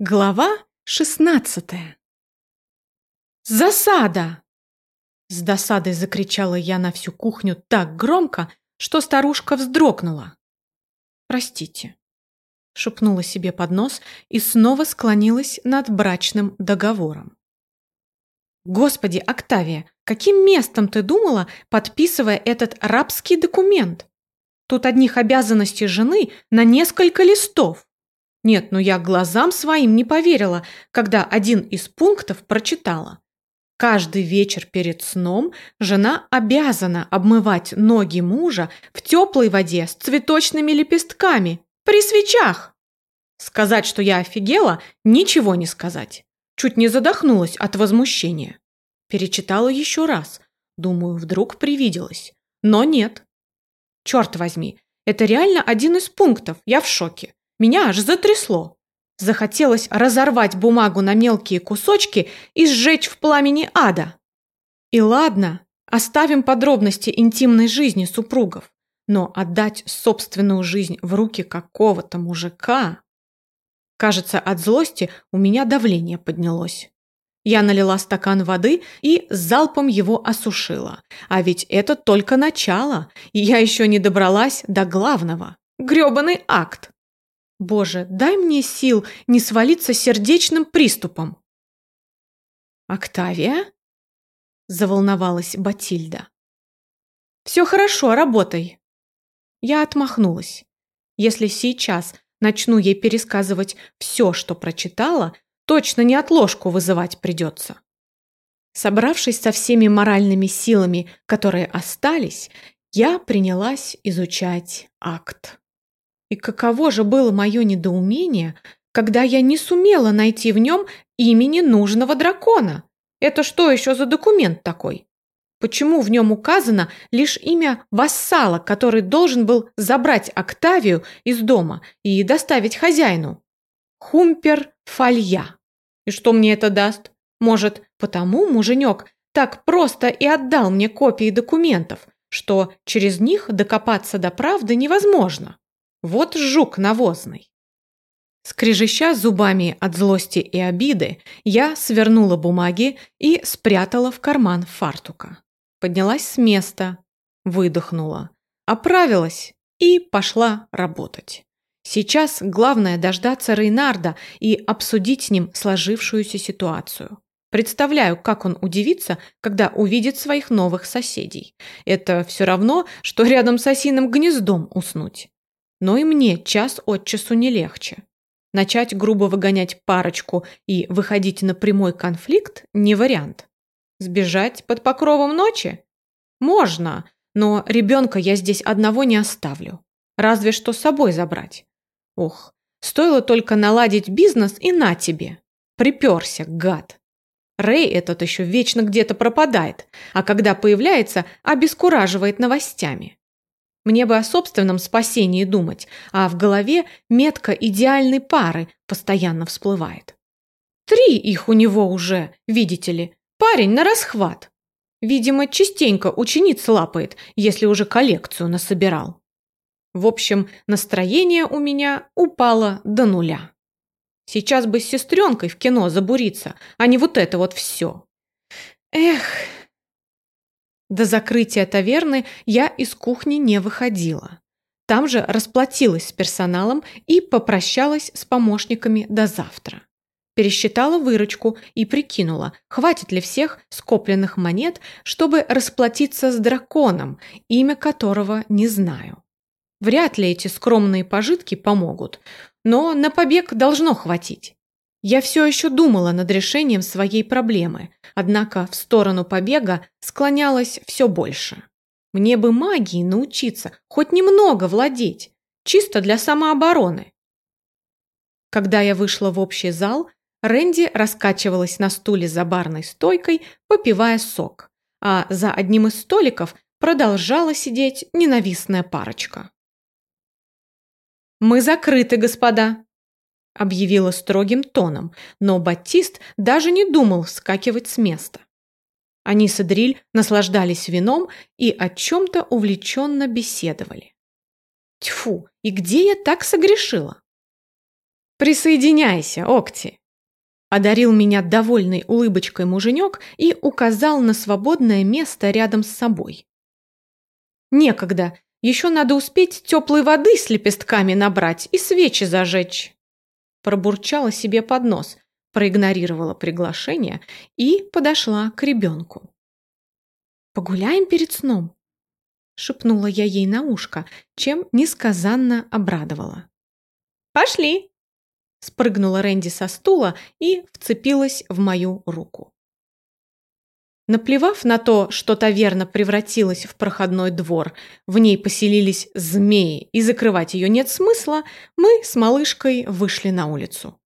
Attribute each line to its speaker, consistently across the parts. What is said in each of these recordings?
Speaker 1: Глава шестнадцатая. «Засада!» С досадой закричала я на всю кухню так громко, что старушка вздрогнула. «Простите», — шепнула себе под нос и снова склонилась над брачным договором. «Господи, Октавия, каким местом ты думала, подписывая этот рабский документ? Тут одних обязанностей жены на несколько листов. Нет, ну я глазам своим не поверила, когда один из пунктов прочитала. Каждый вечер перед сном жена обязана обмывать ноги мужа в теплой воде с цветочными лепестками при свечах. Сказать, что я офигела, ничего не сказать. Чуть не задохнулась от возмущения. Перечитала еще раз. Думаю, вдруг привиделась. Но нет. Черт возьми, это реально один из пунктов, я в шоке. Меня аж затрясло. Захотелось разорвать бумагу на мелкие кусочки и сжечь в пламени ада. И ладно, оставим подробности интимной жизни супругов, но отдать собственную жизнь в руки какого-то мужика... Кажется, от злости у меня давление поднялось. Я налила стакан воды и залпом его осушила. А ведь это только начало, и я еще не добралась до главного. Грёбаный акт. Боже, дай мне сил не свалиться сердечным приступом. «Октавия?» – заволновалась Батильда. «Все хорошо, работай». Я отмахнулась. Если сейчас начну ей пересказывать все, что прочитала, точно не отложку вызывать придется. Собравшись со всеми моральными силами, которые остались, я принялась изучать акт. И каково же было мое недоумение, когда я не сумела найти в нем имени нужного дракона. Это что еще за документ такой? Почему в нем указано лишь имя вассала, который должен был забрать Октавию из дома и доставить хозяину? Хумпер Фолья. И что мне это даст? Может, потому муженек так просто и отдал мне копии документов, что через них докопаться до правды невозможно? Вот жук навозный. Скрежеща зубами от злости и обиды, я свернула бумаги и спрятала в карман фартука. Поднялась с места, выдохнула, оправилась и пошла работать. Сейчас главное дождаться Рейнарда и обсудить с ним сложившуюся ситуацию. Представляю, как он удивится, когда увидит своих новых соседей. Это все равно, что рядом с осиным гнездом уснуть. Но и мне час от часу не легче. Начать грубо выгонять парочку и выходить на прямой конфликт – не вариант. Сбежать под покровом ночи? Можно, но ребенка я здесь одного не оставлю. Разве что с собой забрать. Ох, стоило только наладить бизнес и на тебе. Приперся, гад. Рэй этот еще вечно где-то пропадает, а когда появляется, обескураживает новостями. Мне бы о собственном спасении думать, а в голове метка идеальной пары постоянно всплывает. Три их у него уже, видите ли. Парень на расхват. Видимо, частенько учениц лапает, если уже коллекцию насобирал. В общем, настроение у меня упало до нуля. Сейчас бы с сестренкой в кино забуриться, а не вот это вот все. Эх, до закрытия таверны я из кухни не выходила. Там же расплатилась с персоналом и попрощалась с помощниками до завтра. Пересчитала выручку и прикинула, хватит ли всех скопленных монет, чтобы расплатиться с драконом, имя которого не знаю. Вряд ли эти скромные пожитки помогут, но на побег должно хватить. Я все еще думала над решением своей проблемы, однако в сторону побега склонялась все больше. Мне бы магии научиться, хоть немного владеть, чисто для самообороны. Когда я вышла в общий зал, Рэнди раскачивалась на стуле за барной стойкой, попивая сок, а за одним из столиков продолжала сидеть ненавистная парочка. «Мы закрыты, господа», объявила строгим тоном, но Батист даже не думал вскакивать с места. Они с Эдриль наслаждались вином и о чем-то увлеченно беседовали. Тьфу, и где я так согрешила? Присоединяйся, Окти!» Одарил меня довольной улыбочкой муженек и указал на свободное место рядом с собой. «Некогда, еще надо успеть теплой воды с лепестками набрать и свечи зажечь!» Пробурчала себе под нос, проигнорировала приглашение и подошла к ребенку. «Погуляем перед сном?» шепнула я ей на ушко, чем несказанно обрадовала. «Пошли!» Спрыгнула Рэнди со стула и вцепилась в мою руку. Наплевав на то, что таверна превратилась в проходной двор, в ней поселились змеи, и закрывать ее нет смысла, мы с малышкой вышли на улицу.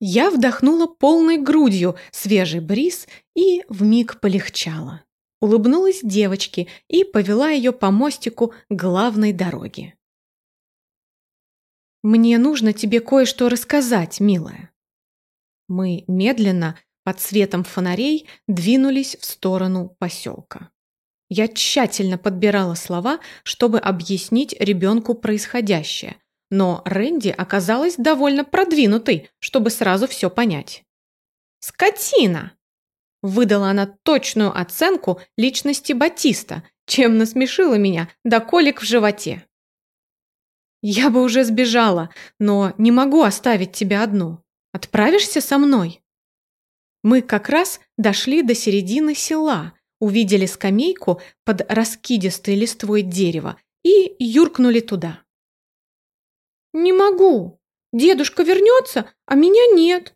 Speaker 1: Я вдохнула полной грудью свежий бриз и вмиг полегчало улыбнулась девочке и повела ее по мостику главной дороги. «Мне нужно тебе кое-что рассказать, милая». Мы медленно, под светом фонарей, двинулись в сторону поселка. Я тщательно подбирала слова, чтобы объяснить ребенку происходящее, но Рэнди оказалась довольно продвинутой, чтобы сразу все понять. «Скотина!» Выдала она точную оценку личности Батиста, чем насмешила меня до колик в животе. «Я бы уже сбежала, но не могу оставить тебя одну. Отправишься со мной?» Мы как раз дошли до середины села, увидели скамейку под раскидистой листвой дерева и юркнули туда. «Не могу. Дедушка вернется, а меня нет»,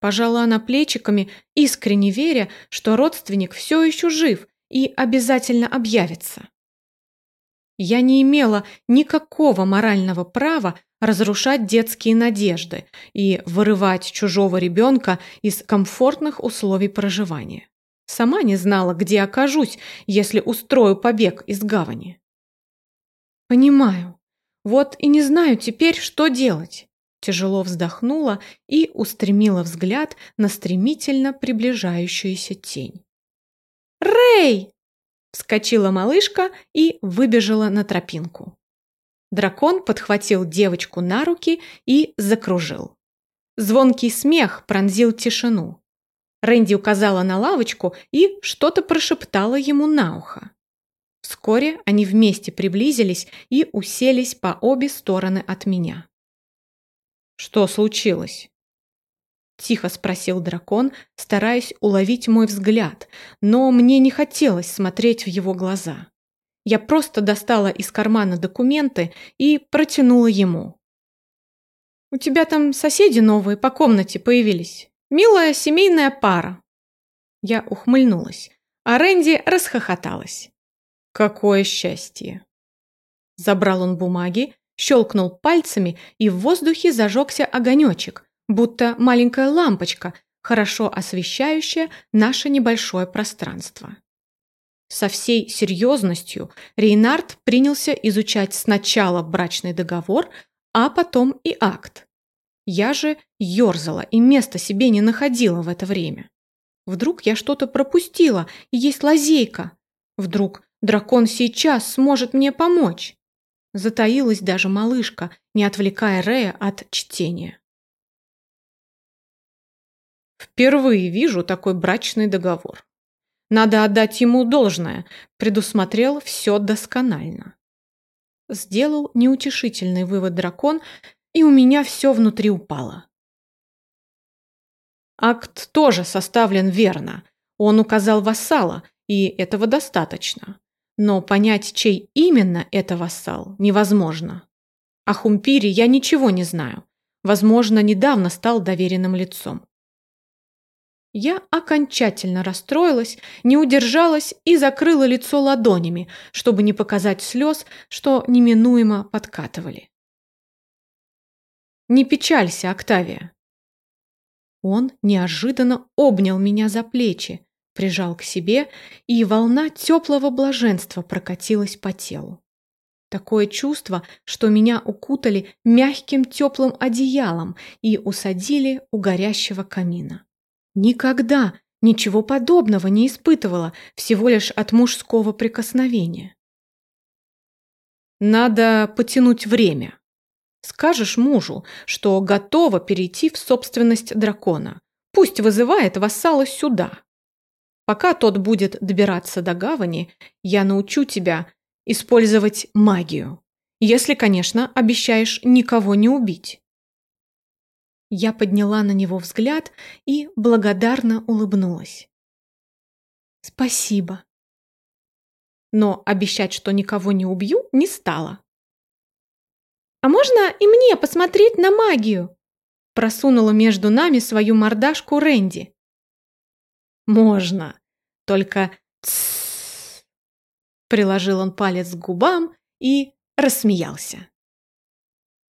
Speaker 1: Пожала она плечиками, искренне веря, что родственник все еще жив и обязательно объявится. Я не имела никакого морального права разрушать детские надежды и вырывать чужого ребенка из комфортных условий проживания. Сама не знала, где окажусь, если устрою побег из гавани. Понимаю. Вот и не знаю теперь, что делать тяжело вздохнула и устремила взгляд на стремительно приближающуюся тень. «Рэй!» – вскочила малышка и выбежала на тропинку. Дракон подхватил девочку на руки и закружил. Звонкий смех пронзил тишину. Рэнди указала на лавочку и что-то прошептала ему на ухо. Вскоре они вместе приблизились и уселись по обе стороны от меня. «Что случилось?» Тихо спросил дракон, стараясь уловить мой взгляд, но мне не хотелось смотреть в его глаза. Я просто достала из кармана документы и протянула ему. «У тебя там соседи новые по комнате появились. Милая семейная пара». Я ухмыльнулась, а Рэнди расхохоталась. «Какое счастье!» Забрал он бумаги щелкнул пальцами, и в воздухе зажегся огонечек, будто маленькая лампочка, хорошо освещающая наше небольшое пространство. Со всей серьезностью Рейнард принялся изучать сначала брачный договор, а потом и акт. Я же ерзала и места себе не находила в это время. Вдруг я что-то пропустила, и есть лазейка. Вдруг дракон сейчас сможет мне помочь. Затаилась даже малышка, не отвлекая Рея от чтения. Впервые вижу такой брачный договор. Надо отдать ему должное, предусмотрел все досконально. Сделал неутешительный вывод дракон, и у меня все внутри упало. Акт тоже составлен верно. Он указал вассала, и этого достаточно. Но понять, чей именно это вассал, невозможно. О Хумпире я ничего не знаю. Возможно, недавно стал доверенным лицом. Я окончательно расстроилась, не удержалась и закрыла лицо ладонями, чтобы не показать слез, что неминуемо подкатывали. «Не печалься, Октавия!» Он неожиданно обнял меня за плечи, прижал к себе, и волна теплого блаженства прокатилась по телу. Такое чувство, что меня укутали мягким теплым одеялом и усадили у горящего камина. Никогда ничего подобного не испытывала всего лишь от мужского прикосновения. «Надо потянуть время», Скажешь мужу, что готова перейти в собственность дракона. Пусть вызывает вассала сюда. Пока тот будет добираться до гавани, я научу тебя использовать магию. Если, конечно, обещаешь никого не убить. Я подняла на него взгляд и благодарно улыбнулась. Спасибо. Но обещать, что никого не убью, не стала. «А можно и мне посмотреть на магию?» Просунула между нами свою мордашку Рэнди. «Можно, только тссс!» Приложил он палец к губам и рассмеялся.